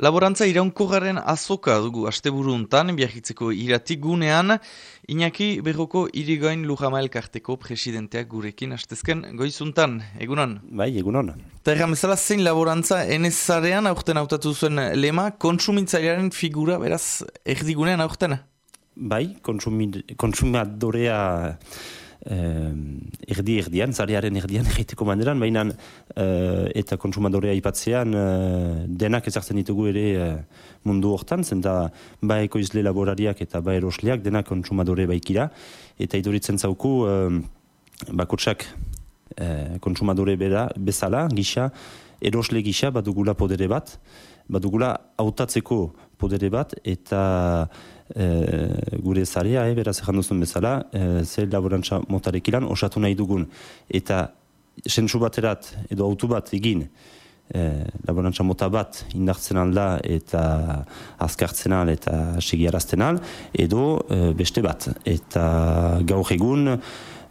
Laborantza iraunkorraren azoka dugu asteburu untan, biagitzeko iratik gunean, Iñaki berroko irigoin Lujama elkarteko presidenteak gurekin astezken goizuntan, egunon? Bai, egunon. Eta erramezala zein laborantza enezarean aurten autatu zuen lema, kontsumintzailearen figura beraz erdigunean aurten? Bai, konsumadorea eh, erdi erdian, zarearen erdian egiteko manderan, baina eh, eta konsumadorea ipatzean eh, denak ezartzen ditugu ere eh, mundu hortan, zen da ba ekoizle laborariak eta ba erosleak denak konsumadore baikira, eta iduritzen zauku eh, bakotsak eh, konsumadore bera, bezala, gisa, erosle gisa badugula podere bat, badugula hautatzeko podere bat, eta e, gure zarea, e, beraz ezan duzun bezala, e, zer laborantza motarek ilan, osatu nahi dugun. Eta sentsu baterat edo autu bat egin, e, laborantza mota bat indartzen alda eta azkartzen al eta segiarazten al, edo e, beste bat. Eta gaur egun,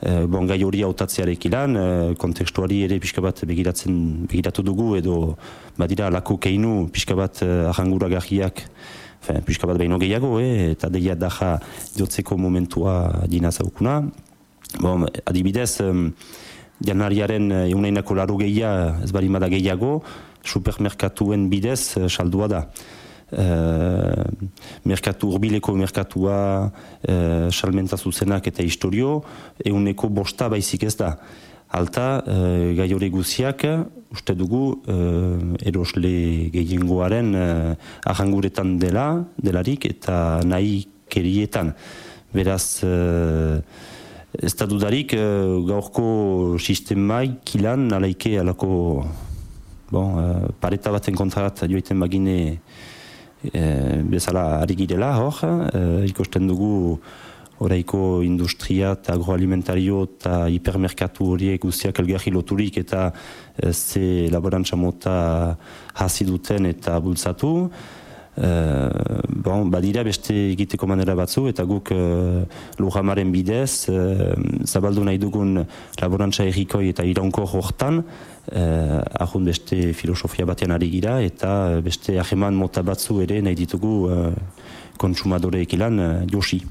e, bon gai hori autatzearek ilan, e, kontekstuari ere pixka bat begiratzen, begiratu dugu, edo badira lako keinu pixka bat e, ahangura gajiak Fe, pixka bat behin gehiago, eh, eta deia daja jotzeko momentua dina zaukuna. Bon, adibidez, um, janariaren euneinako laru gehia ez bari gehiago, supermerkatuen bidez saldua da. Uh, merkatu, urbileko merkatua, uh, salmenta zuzenak eta historio, euneko bosta baizik ez da alta uh, gai hori guziak uste dugu uh, erosle gehiengoaren uh, ahanguretan dela, delarik eta nahi kerietan. Beraz, uh, ez da dudarik uh, gaurko sistemai kilan nalaike alako bon, uh, pareta baten kontrarat joiten bagine uh, bezala ari girela hor, uh, ikosten dugu oraiko industria eta agroalimentario eta hipermerkatu horiek guztiak elgarri loturik eta e, ze laborantza mota hasi duten eta bultzatu. E, bon, badira beste egiteko manera batzu eta guk e, lujamaren bidez e, zabaldu nahi dugun laborantza errikoi eta iraunko hortan e, ahun beste filosofia batean ari gira eta beste aheman mota batzu ere nahi ditugu e, konsumadoreek ilan e, josi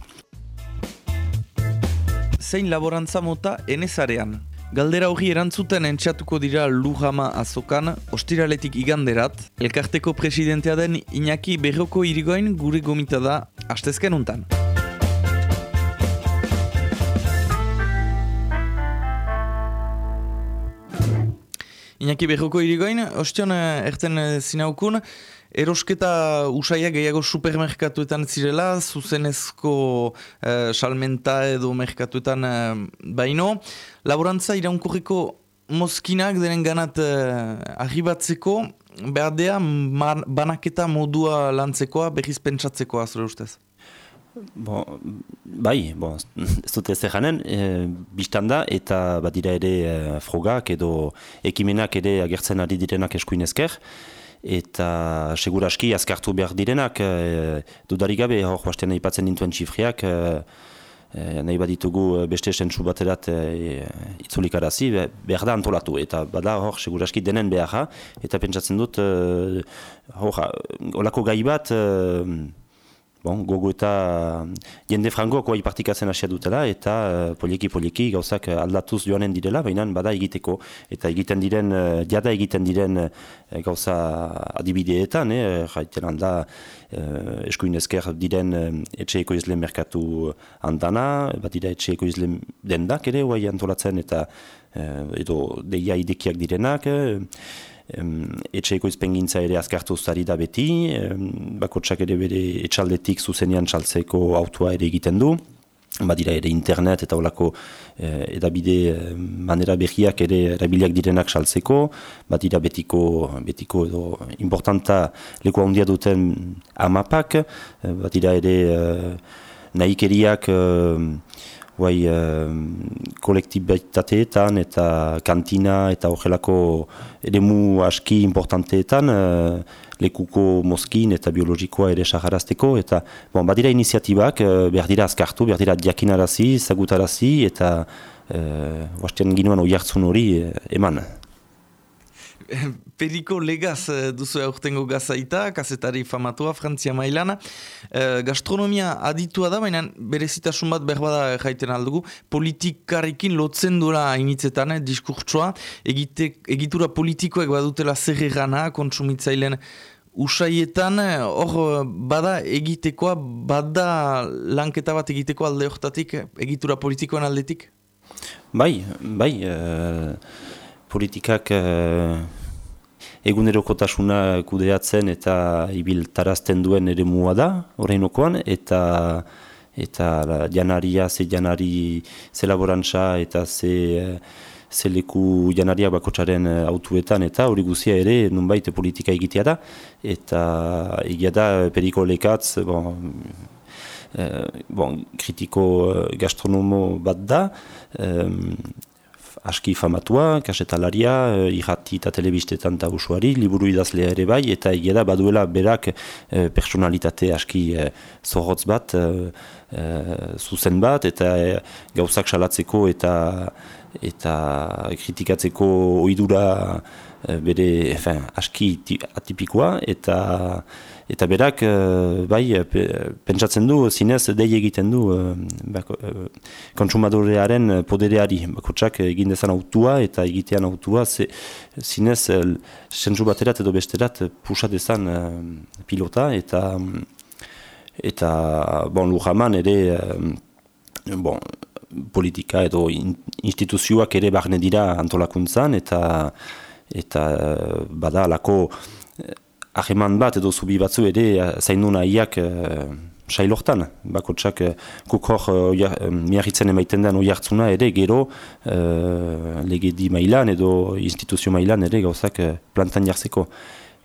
zein laborantza mota enezarean. Galdera hori erantzuten entxatuko dira Lujama azokan, ostiraletik iganderat, elkarteko presidentea den Iñaki Berroko irigoin gure gomita da, hastezken untan. Iñaki Berroko irigoin, ostion eh, erten eh, zinaukun, erosketa usaiak gehiago supermerkatuetan zirela, zuzenezko uh, salmenta edo merkatuetan uh, baino. Laborantza iraunkorriko mozkinak denen ganat uh, arribatzeko, behar dea banaketa modua lantzekoa, berriz pentsatzekoa, zure ustez? Bon, bai, bon, ez dute ez janen, e, biztanda eta badira ere e, frogak edo ekimenak ere agertzen ari direnak eskuinezker eta seguraski azkartu behar direnak, e, dudarik gabe, hor bastean aipatzen dintuen txifriak, e, nahi baditugu beste esentzu baterat e, itzulik arazi, behar da antolatu, eta bada hor seguraski denen behar, eta pentsatzen dut, e, hor, olako gai bat, e, bon, gogo eta jende frangoak oai partikatzen hasia dutela eta uh, poliki poliki gauzak aldatuz joanen direla, baina bada egiteko. Eta egiten diren, uh, jada egiten diren uh, gauza adibideetan, eh, jaiten handa uh, eskuinezker diren uh, etxeeko izle merkatu handana, bat dira etxeeko izle dendak ere, oai antolatzen eta uh, edo deia idekiak direnak, etxeeko izpengintza ere azkartu zari da beti, bakotsak ere bere etxaldetik zuzenean txaltzeko autua ere egiten du, badira ere internet eta olako eh, edabide eh, manera behiak ere erabiliak direnak saltzeko, badira betiko, betiko edo importanta leku handia duten amapak, eh, badira ere eh, nahikeriak eh, guai uh, kolektibitateetan eta kantina eta horrelako eremu aski importanteetan uh, lekuko mozkin eta biologikoa ere saharazteko eta bon, badira iniziatibak uh, behar dira azkartu, behar dira diakinarazi, zagutarazi eta uh, ginoan oi hartzun hori uh, eman. periko legaz eh, duzu aurtengo gazaita, kazetari famatua, Frantzia mailana. E, gastronomia aditua da, baina berezitasun bat berbada jaiten aldugu. Politikarekin lotzen duela initzetan, eh, diskurtsoa. Egite, egitura politikoek badutela zer egana, kontsumitzailen usaietan, hor bada egitekoa, bada lanketa bat egiteko alde hortatik, egitura politikoan aldetik? Bai, bai, politikak uh, egunerokotasuna kudeatzen eta ibiltarazten duen ere mua da, horreinokoan, eta eta janaria, ze janari, ze laborantza eta ze, ze leku janaria bakotsaren autuetan, eta hori guzia ere nunbait politika egitea da, eta egia da periko lekatz, bon, bon, kritiko gastronomo bat da, aski famatua, kasetalaria, eh, irrati eta telebistetan eta usuari, liburu idazlea ere bai, eta egia baduela berak eh, personalitate aski eh, zorrotz bat, zuzen bat, eta gauzak salatzeko eta eta kritikatzeko oidura bere aski atipikoa, eta Eta berak, uh, bai, pentsatzen du, zinez, dei egiten du bako, kontsumadorearen podereari. Bakotsak egin dezan autua eta egitean autua, ze, zinez, uh, baterat edo besterat pusat dezan pilota eta eta bon, lujaman ere bon, politika edo instituzioak ere barne dira antolakuntzan eta eta bada alako aheman bat edo zubi batzu ere eh, zaindu nahiak uh, sailortan. Bakotsak uh, kukor uh, miarritzen emaiten den oiartzuna ere gero uh, legedi mailan edo instituzio mailan ere gauzak uh, plantan jartzeko.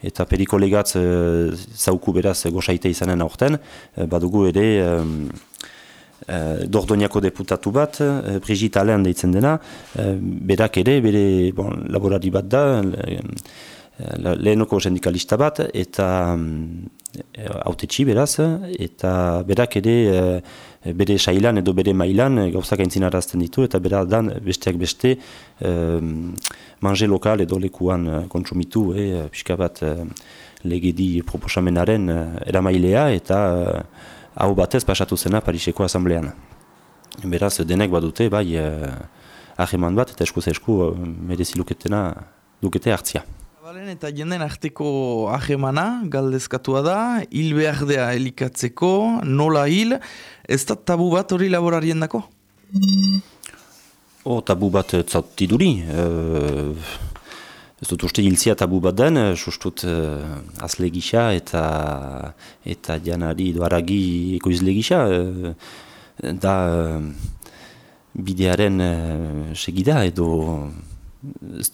Eta periko legatz uh, zauku beraz gozaite izanen aurten, uh, badugu ere um, uh, dordoniako deputatu bat, uh, Brigitte Alain deitzen dena, uh, berak ere, bere bon, laborari bat da, lehenoko sindikalista bat eta um, beraz eta berak ere uh, bere sailan edo bere mailan uh, gauzak aintzin ditu eta bera dan besteak beste um, manje lokal edo lekuan uh, kontsumitu e, pixka bat uh, legedi proposamenaren uh, eramailea eta uh, hau batez pasatu zena Pariseko asamblean. Beraz denek badute bai uh, aheman bat eta eskuz esku uh, merezi luketena lukete hartzia. Balen eta jenden arteko ahemana, galdezkatua da, hil behardea elikatzeko, nola hil, ez da tabu bat hori laborarien dako? Oh, tabu bat zauti duri. Uh, ez dut uste hiltzia tabu bat den, sustut uh, azle gisa eta, eta janari doaragi ekoizle gisa. Uh, da uh, bidearen uh, segida edo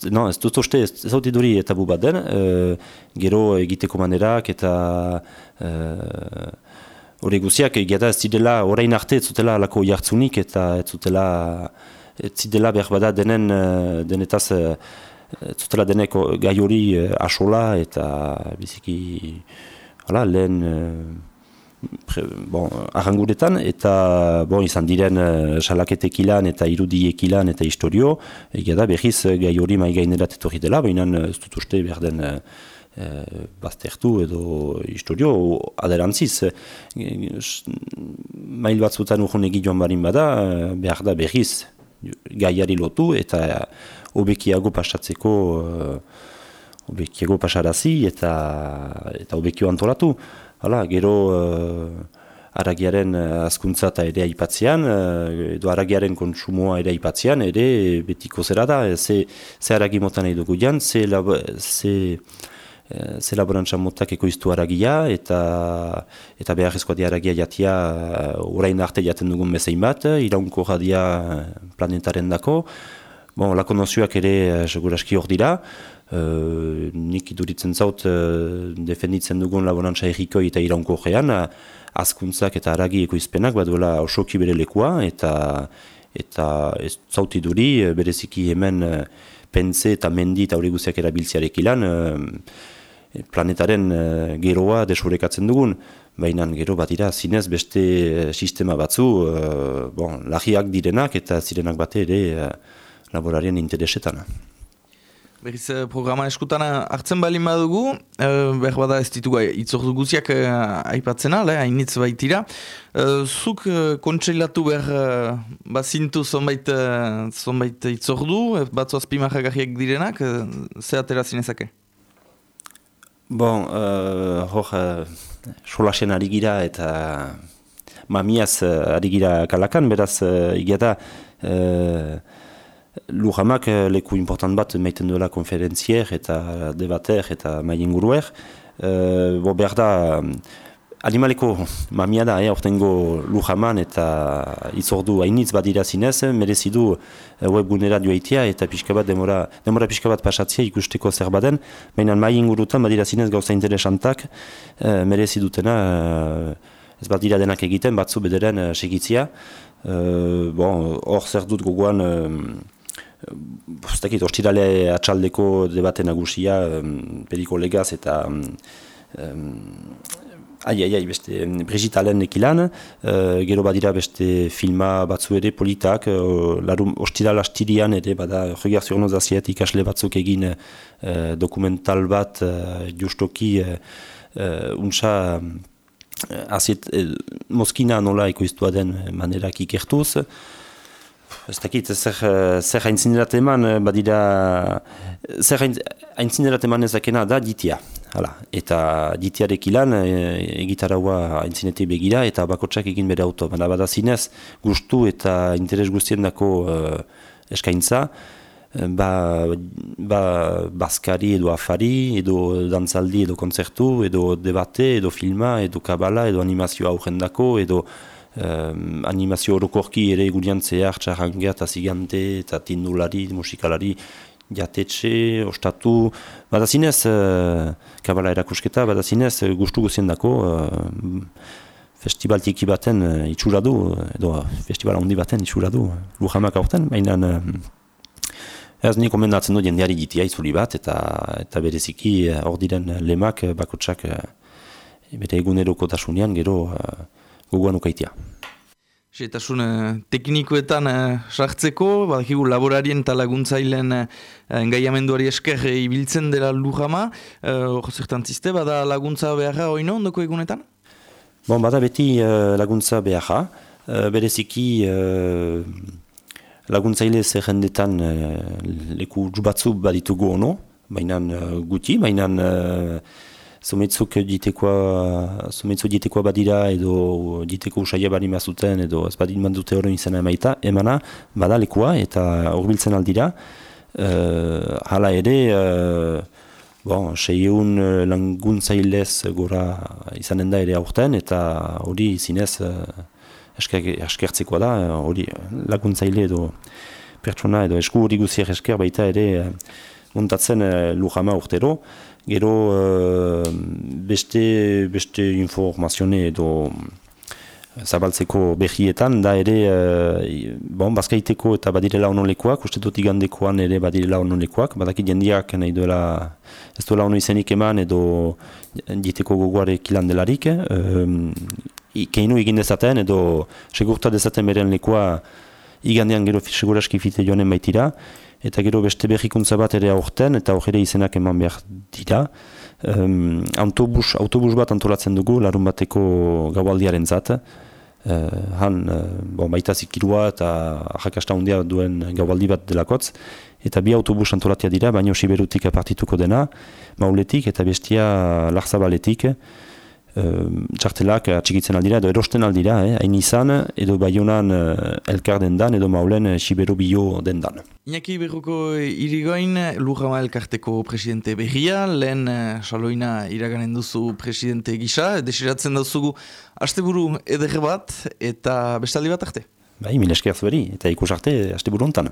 no, ez dut uste, ez zauti duri eta bu bat den, e, gero egiteko manerak eta e, hori guziak egia ez zidela orain arte ez zutela alako jartzunik eta ez zutela ez zidela behar bada denen denetaz zutela deneko gai hori asola eta biziki hala, lehen bon, arranguretan, eta bon, izan diren uh, salaketek ilan eta irudiek ilan eta historio, egia da eh, gai hori mai gainerat etorri dela, baina ez dut uste behar den uh, baztertu edo historio aderantziz. Mail batzutan urhun egitoan barin bada, behar da behiz gaiari lotu eta obekiago pasatzeko obekiago pasarazi eta, eta obekio antolatu. Hala, gero uh, aragiaren uh, azkuntza eta ere aipatzean, edo aragiaren kontsumoa ere aipatzean, ere betiko zera da, ze, ze aragi motan nahi dugu jan, ze, lab, ze, ze laborantza motak ekoiztu aragia, eta, eta behar ezkoa aragia jatia orain arte jaten dugun bezein bat, iraunko jadia planetaren dako, bon, lako nozioak ere seguraski hor dira, Uh, nik iduritzen zaut uh, defenditzen dugun laborantza errikoi eta iraunko gean, uh, azkuntzak eta aragi ekoizpenak baduela osoki bere lekua eta eta ez zauti duri bereziki hemen uh, pentze eta mendi eta hori guziak erabiltziarek ilan planetaren uh, geroa desurekatzen dugun, baina gero bat dira zinez beste sistema batzu uh, bon, lagiak direnak eta zirenak bate ere uh, laborarien interesetan. Berriz eh, programa eskutana hartzen balin badugu, e, behar bada ez ditugu itzordu guziak e, aipatzen ale, hainitz baitira. E, zuk e, kontseilatu behar e, bazintu zonbait, e, zonbait itzordu, e, batzu azpimahagarriak direnak, e, ze atera zinezake? Bon, uh, hor, uh, solasen ari gira eta mamiaz ari gira kalakan, beraz, uh, igeta, uh, Lujamak eh, leku important bat meiten duela konferentzier eta debater eta maien guruer. Uh, bo behar da, animaleko mamia da, eh, ortengo Lujaman eta itzordu hainitz badira zinez, merezidu webgunera joaitia eta pixka bat demora, demora pixka bat pasatzea ikusteko zer baden, baina maien gurutan badira zinez gauza interesantak uh, merezidutena uh, ez badira denak egiten, batzu bederen uh, segitzia. Uh, bon, zer dut gogoan Bostakit, ostirale atxaldeko debate nagusia, periko legaz eta um, ai, ai, ai, beste, Brigitte Allen ekilan, uh, gero badira beste filma batzu ere politak, uh, ostiral astirian ere, bada, regar zionozaziet ikasle batzuk egin uh, dokumental bat uh, justoki uh, untsa uh, azit, uh, moskina nola ekoiztua den manerak ikertuz, Ez dakit, zer, zer haintzinerat eman, eh, badira, zer haintzinerat eman ezakena da ditia. Hala. Eta ditiarek ilan, e, egitaraua haintzinete begira, eta bakotsak egin bere auto. Bada bada zinez, gustu eta interes guztien dako uh, eskaintza, ba, ba, baskari edo afari, edo dantzaldi, edo konzertu, edo debate, edo filma, edo kabala, edo animazioa aurrendako, edo um, animazio orokorki ere gurean zehar txarrangea eta zigante eta tindulari, musikalari jatetxe, ostatu, bada zinez, uh, kabala erakusketa, bada zinez, uh, gustu guzien dako, uh, festival tiki baten uh, itxura du, edo festival handi baten itxura du, lujamak aurten, baina uh, Ez ni komendatzen du jendeari ditia itzuli bat eta eta bereziki hor diren lemak bakotsak bere eguneroko tasunean gero gogoan ukaitia. Zetasun teknikoetan eh, sartzeko, badakigu laborarien eta laguntzailen eh, engaiamenduari esker ibiltzen dela lujama, hor eh, zertan ziste, bada laguntza beharra oino ondoko egunetan? Bon, bada beti uh, laguntza beharra, uh, bereziki uh, laguntzaile zerrendetan uh, leku jubatzu baditugu ono, mainan uh, guti, mainan Zometzuk ditekoa, zometzuk ditekoa badira edo diteko usaila bari mazuten edo ez badin mandute horren izena emaita, emana badalekua eta horbiltzen aldira. Uh, hala ere, uh, bon, seieun uh, languntzailez gora izanen da ere aurten eta hori zinez uh, eskertzekoa da, hori laguntzaile edo pertsona edo esku hori guziak esker baita ere uh, montatzen uh, lujama urtero. Gero uh, beste, beste informazione edo zabaltzeko behietan, da ere, uh, bon, bazkaiteko eta badirela honolekuak, uste dut igandekoan ere badirela honolekuak, badaki jendiak nahi duela, ez duela hono izenik eman edo diteko gogoarek ilan delarik, um, keinu egin dezaten edo segurta dezaten beren lekua igandean gero seguraski fite joanen baitira, eta gero beste berrikuntza bat ere aurten, eta hor ere izenak eman behar dira. Um, autobus, autobus bat antolatzen dugu, larun bateko gaualdiaren zat. Uh, han, uh, bon, baita zikirua eta ahakasta hundia duen gaualdi bat delakotz. Eta bi autobus antolatia dira, baina siberutik apartituko dena, mauletik eta bestia larzabaletik txartelak atxikitzen aldira edo erosten aldira, eh? hain izan edo baionan uh, elkar dendan edo maulen Sibero Bio dendan. Iñaki Berruko irigoin Lujama elkarteko presidente berria, lehen saloina iraganen duzu presidente gisa, desiratzen duzugu asteburu ederre bat eta bestaldi bat arte. Bai, min esker zueri eta ikus arte asteburu ontan.